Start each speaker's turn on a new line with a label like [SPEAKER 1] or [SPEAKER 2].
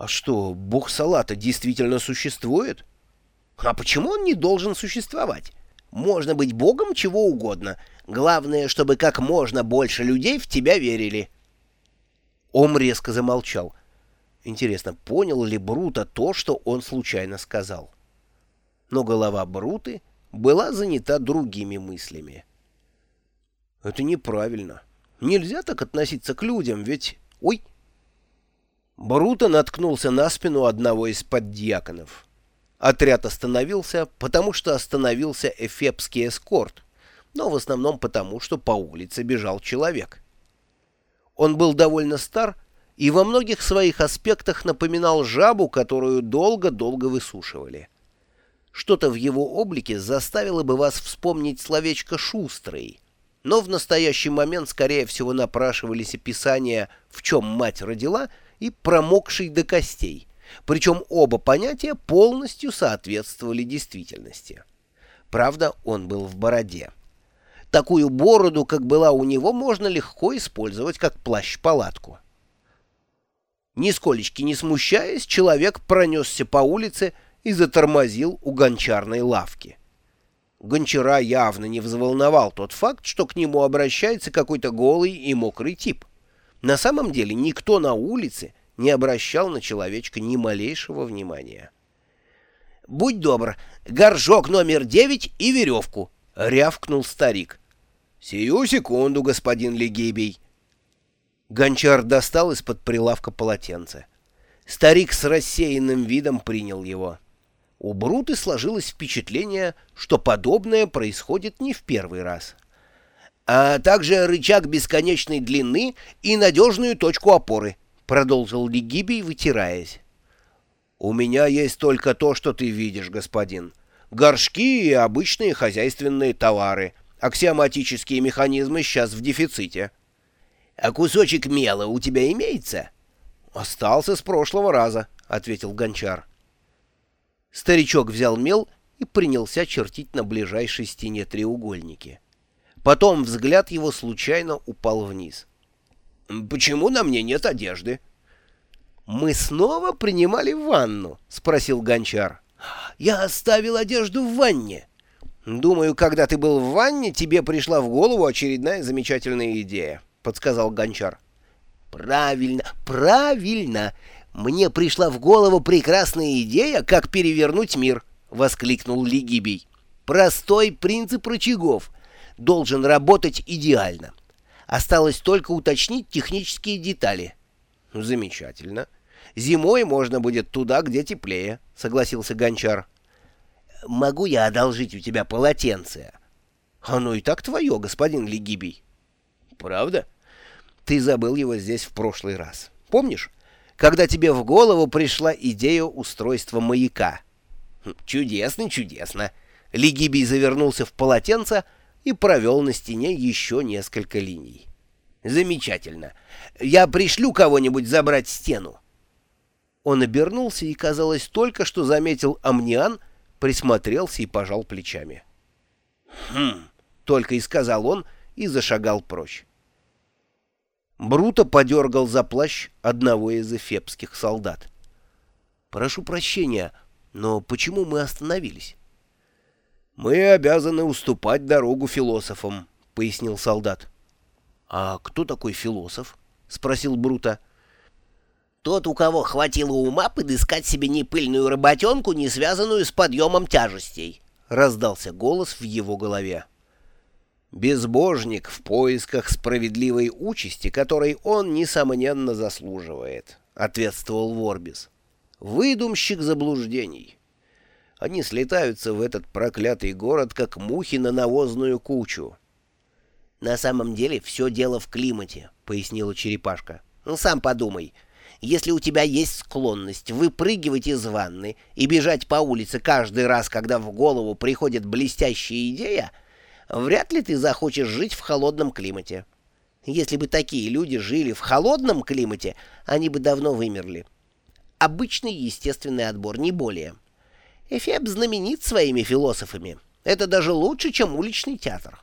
[SPEAKER 1] А что, бог салата действительно существует? А почему он не должен существовать? Можно быть богом чего угодно. Главное, чтобы как можно больше людей в тебя верили. Ом резко замолчал. Интересно, понял ли Брута то, что он случайно сказал? Но голова Бруты была занята другими мыслями. Это неправильно. Нельзя так относиться к людям, ведь... Ой! Бруто наткнулся на спину одного из поддьяконов. Отряд остановился, потому что остановился эфепский эскорт, но в основном потому, что по улице бежал человек. Он был довольно стар и во многих своих аспектах напоминал жабу, которую долго-долго высушивали. Что-то в его облике заставило бы вас вспомнить словечко «шустрый», но в настоящий момент, скорее всего, напрашивались описания «в чем мать родила» и промокший до костей, причем оба понятия полностью соответствовали действительности. Правда, он был в бороде. Такую бороду, как была у него, можно легко использовать как плащ-палатку. Нисколечки не смущаясь, человек пронесся по улице и затормозил у гончарной лавки. Гончара явно не взволновал тот факт, что к нему обращается какой-то голый и мокрый тип. На самом деле никто на улице не обращал на человечка ни малейшего внимания. «Будь добр, горжок номер девять и веревку!» — рявкнул старик. «Сию секунду, господин Легибий!» Гончар достал из-под прилавка полотенце. Старик с рассеянным видом принял его. У Бруты сложилось впечатление, что подобное происходит не в первый раз — а также рычаг бесконечной длины и надежную точку опоры», — продолжил Легибий, вытираясь. «У меня есть только то, что ты видишь, господин. Горшки и обычные хозяйственные товары. Аксиоматические механизмы сейчас в дефиците». «А кусочек мела у тебя имеется?» «Остался с прошлого раза», — ответил гончар. Старичок взял мел и принялся чертить на ближайшей стене треугольники. Потом взгляд его случайно упал вниз. «Почему на мне нет одежды?» «Мы снова принимали ванну?» — спросил Гончар. «Я оставил одежду в ванне. Думаю, когда ты был в ванне, тебе пришла в голову очередная замечательная идея», — подсказал Гончар. «Правильно, правильно. Мне пришла в голову прекрасная идея, как перевернуть мир», — воскликнул Лигибий. «Простой принцип рычагов — должен работать идеально. Осталось только уточнить технические детали. Замечательно. Зимой можно будет туда, где теплее, согласился Гончар. Могу я одолжить у тебя полотенце? Оно и так твое, господин Легибий. Правда? Ты забыл его здесь в прошлый раз. Помнишь, когда тебе в голову пришла идея устройства маяка? Хм, чудесно, чудесно. Легибий завернулся в полотенце, и провел на стене еще несколько линий. «Замечательно. Я пришлю кого-нибудь забрать стену». Он обернулся и, казалось, только что заметил амниан, присмотрелся и пожал плечами. «Хм», — только и сказал он и зашагал прочь. Бруто подергал за плащ одного из эфепских солдат. «Прошу прощения, но почему мы остановились?» «Мы обязаны уступать дорогу философам», — пояснил солдат. «А кто такой философ?» — спросил Брута. «Тот, у кого хватило ума подыскать себе непыльную работенку, не связанную с подъемом тяжестей», — раздался голос в его голове. «Безбожник в поисках справедливой участи, которой он, несомненно, заслуживает», — ответствовал Ворбис. «Выдумщик заблуждений». Они слетаются в этот проклятый город, как мухи на навозную кучу. «На самом деле все дело в климате», — пояснила черепашка. «Ну, сам подумай. Если у тебя есть склонность выпрыгивать из ванны и бежать по улице каждый раз, когда в голову приходит блестящая идея, вряд ли ты захочешь жить в холодном климате. Если бы такие люди жили в холодном климате, они бы давно вымерли. Обычный естественный отбор, не более». Эфеб знаменит своими философами. Это даже лучше, чем уличный театр.